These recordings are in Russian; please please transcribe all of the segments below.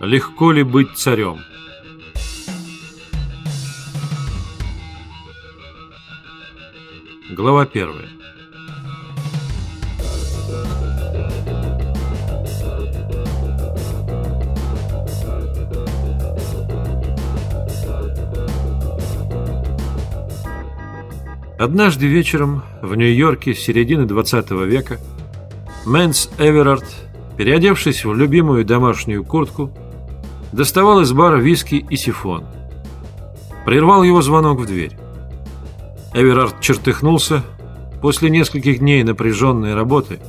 Легко ли быть царем? Глава первая. Однажды вечером в Нью-Йорке середины 20 века Мэнс Эверард, переодевшись в любимую домашнюю куртку, доставал из бара виски и сифон. Прервал его звонок в дверь. Эверард чертыхнулся. После нескольких дней напряженной работы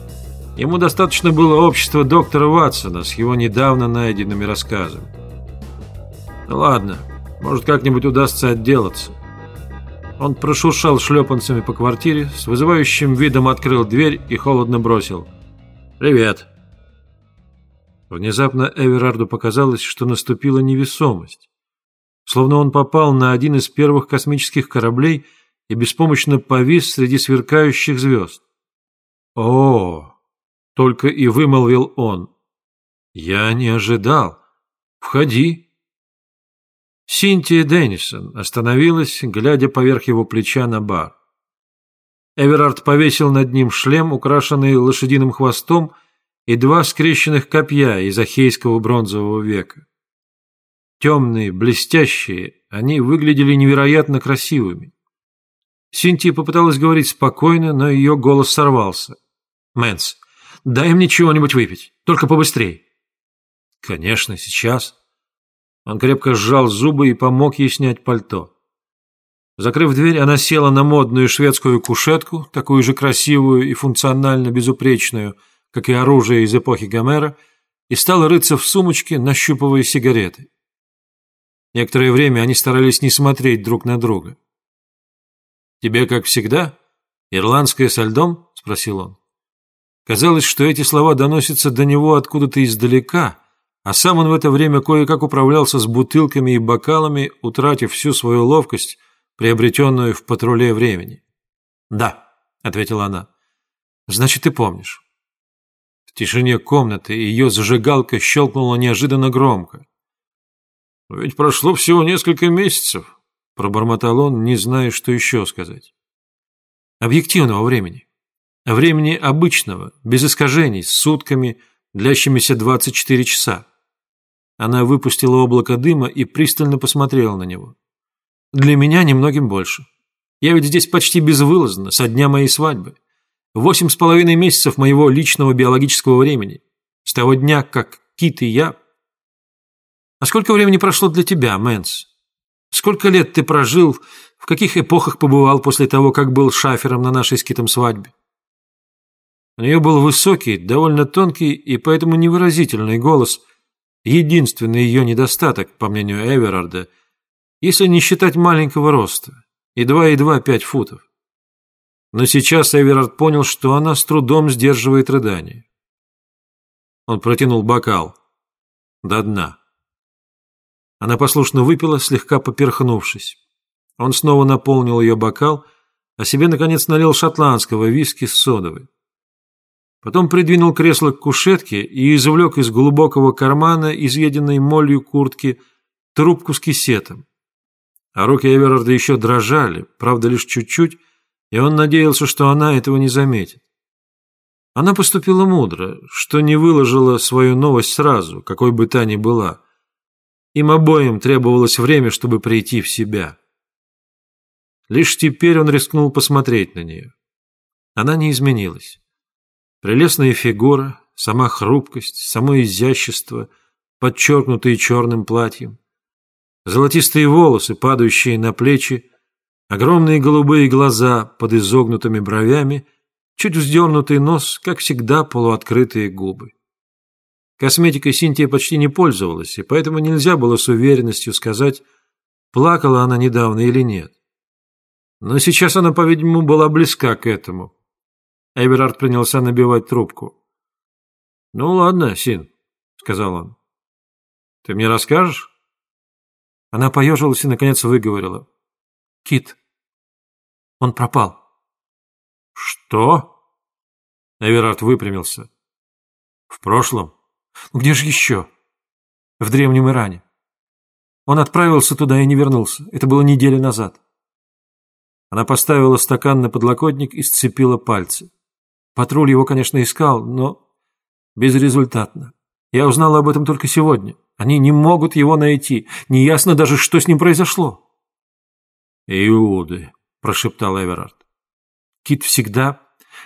ему достаточно было общества доктора Ватсона с его недавно найденными рассказами. Ну ладно, может как-нибудь удастся отделаться. Он прошуршал шлепанцами по квартире, с вызывающим видом открыл дверь и холодно бросил. «Привет!» Внезапно Эверарду показалось, что наступила невесомость. Словно он попал на один из первых космических кораблей и беспомощно повис среди сверкающих звезд. «О!» — только и вымолвил он. «Я не ожидал. Входи!» Синтия Деннисон остановилась, глядя поверх его плеча на бар. Эверард повесил над ним шлем, украшенный лошадиным хвостом, и два скрещенных копья из ахейского бронзового века. Темные, блестящие, они выглядели невероятно красивыми. Синтия попыталась говорить спокойно, но ее голос сорвался. «Мэнс, дай мне чего-нибудь выпить, только побыстрей». «Конечно, сейчас». Он крепко сжал зубы и помог ей снять пальто. Закрыв дверь, она села на модную шведскую кушетку, такую же красивую и функционально безупречную, как и оружие из эпохи Гомера, и стала рыться в сумочке, нащупывая сигареты. Некоторое время они старались не смотреть друг на друга. «Тебе, как всегда, ирландское со льдом?» – спросил он. Казалось, что эти слова доносятся до него откуда-то издалека – а сам он в это время кое-как управлялся с бутылками и бокалами, утратив всю свою ловкость, приобретенную в патруле времени. «Да», — ответила она. «Значит, ты помнишь». Тишине комнаты ее зажигалка щелкнула неожиданно громко. «Ведь прошло всего несколько месяцев», — пробормотал он, не зная, что еще сказать. «Объективного времени. Времени обычного, без искажений, с сутками, длящимися 24 часа. Она выпустила облако дыма и пристально посмотрела на него. «Для меня немногим больше. Я ведь здесь почти безвылазно, со дня моей свадьбы. Восемь с половиной месяцев моего личного биологического времени. С того дня, как Кит и я... А сколько времени прошло для тебя, Мэнс? Сколько лет ты прожил, в каких эпохах побывал после того, как был шафером на нашей с Китом свадьбе?» У нее был высокий, довольно тонкий и поэтому невыразительный голос – единственный ее недостаток, по мнению Эверарда, если не считать маленького роста, едва-едва пять футов. Но сейчас Эверард понял, что она с трудом сдерживает рыдание. Он протянул бокал до дна. Она послушно выпила, слегка поперхнувшись. Он снова наполнил ее бокал, а себе, наконец, налил шотландского виски с содовой. Потом придвинул кресло к кушетке и извлек из глубокого кармана, изъеденной молью куртки, трубку с кисетом. А руки Эверарда еще дрожали, правда, лишь чуть-чуть, и он надеялся, что она этого не заметит. Она поступила мудро, что не выложила свою новость сразу, какой бы та ни была. Им обоим требовалось время, чтобы прийти в себя. Лишь теперь он рискнул посмотреть на нее. Она не изменилась. Прелестная фигура, сама хрупкость, само изящество, подчеркнутые черным платьем. Золотистые волосы, падающие на плечи, огромные голубые глаза под изогнутыми бровями, чуть вздернутый нос, как всегда, полуоткрытые губы. Косметикой Синтия почти не пользовалась, и поэтому нельзя было с уверенностью сказать, плакала она недавно или нет. Но сейчас она, по-видимому, была близка к этому. Эверард принялся набивать трубку. «Ну ладно, Син», — сказал он. «Ты мне расскажешь?» Она поежилась и, наконец, выговорила. «Кит, он пропал». «Что?» Эверард выпрямился. «В прошлом? Где же еще?» в древнем Иране. Он отправился туда и не вернулся. Это было неделю назад. Она поставила стакан на подлокотник и сцепила пальцы. Патруль его, конечно, искал, но безрезультатно. Я узнала об этом только сегодня. Они не могут его найти. Неясно даже, что с ним произошло. «Иуды», – прошептал Эверард. «Кит всегда,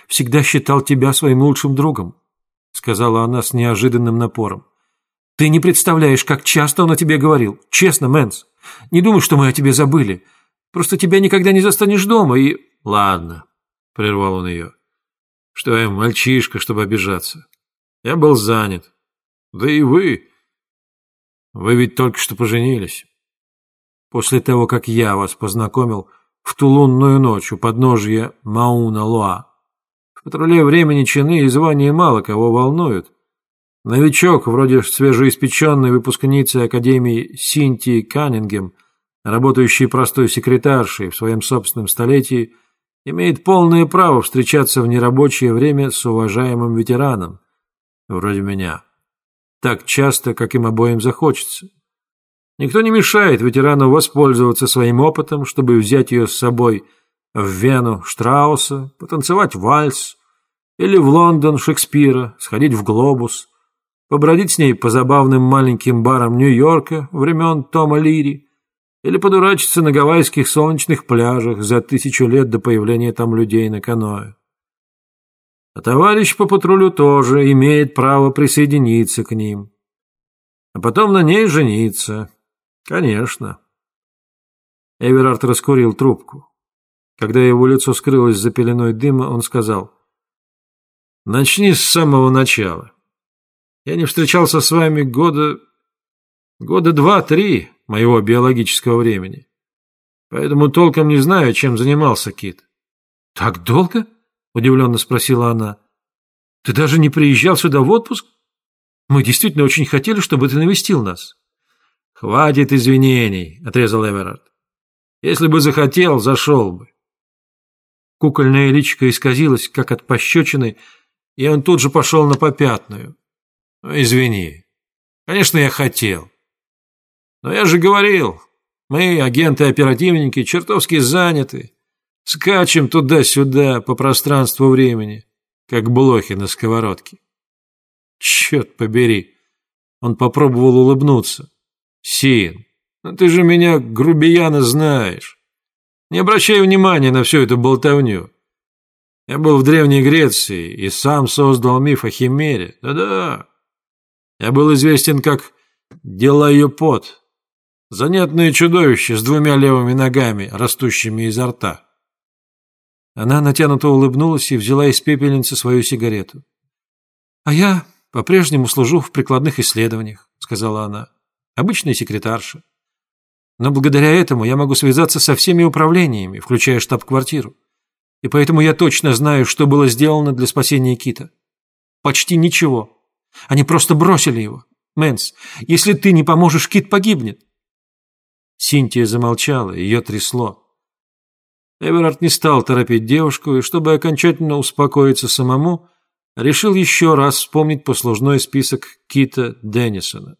всегда считал тебя своим лучшим другом», – сказала она с неожиданным напором. «Ты не представляешь, как часто он о тебе говорил. Честно, Мэнс. Не думай, что мы о тебе забыли. Просто тебя никогда не застанешь дома и...» «Ладно», – прервал он ее. «Что я мальчишка, чтобы обижаться? Я был занят. Да и вы. Вы ведь только что поженились. После того, как я вас познакомил в ту лунную ночь у подножья Мауна-Луа. В патруле времени чины и звания мало кого волнуют. Новичок, вроде свежеиспеченной выпускницы Академии Синтии Каннингем, работающий простой секретаршей в своем собственном столетии, имеет полное право встречаться в нерабочее время с уважаемым ветераном, вроде меня, так часто, как им обоим захочется. Никто не мешает ветерану воспользоваться своим опытом, чтобы взять ее с собой в Вену Штрауса, потанцевать вальс, или в Лондон Шекспира, сходить в Глобус, побродить с ней по забавным маленьким барам Нью-Йорка времен Тома Лири, или подурачиться на гавайских солнечных пляжах за тысячу лет до появления там людей на каноэ. А товарищ по патрулю тоже имеет право присоединиться к ним. А потом на ней жениться. Конечно. Эверард раскурил трубку. Когда его лицо скрылось за пеленой дыма, он сказал, «Начни с самого начала. Я не встречался с вами года... года два-три моего биологического времени. Поэтому толком не знаю, чем занимался Кит». «Так долго?» — удивленно спросила она. «Ты даже не приезжал сюда в отпуск? Мы действительно очень хотели, чтобы ты навестил нас». «Хватит извинений», — отрезал Эверард. «Если бы захотел, зашел бы». Кукольная личико исказилась, как от пощечины, и он тут же пошел на попятную. «Извини. Конечно, я хотел. Но я же говорил, мы, агенты-оперативники, чертовски заняты. Скачем туда-сюда по пространству времени, как блохи на сковородке. Черт побери. Он попробовал улыбнуться. Син, ну ты же меня, грубияна, знаешь. Не обращай внимания на всю эту болтовню. Я был в Древней Греции и сам создал миф о Химере. Да-да. Я был известен как «Дела ее пот». Занятное чудовище с двумя левыми ногами, растущими изо рта. Она натянуто улыбнулась и взяла из пепельницы свою сигарету. «А я по-прежнему служу в прикладных исследованиях», — сказала она. «Обычная секретарша. Но благодаря этому я могу связаться со всеми управлениями, включая штаб-квартиру. И поэтому я точно знаю, что было сделано для спасения Кита. Почти ничего. Они просто бросили его. Мэнс, если ты не поможешь, Кит погибнет». Синтия замолчала, ее трясло. Эверард не стал торопить девушку, и чтобы окончательно успокоиться самому, решил еще раз вспомнить послужной список Кита Деннисона.